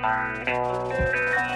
Música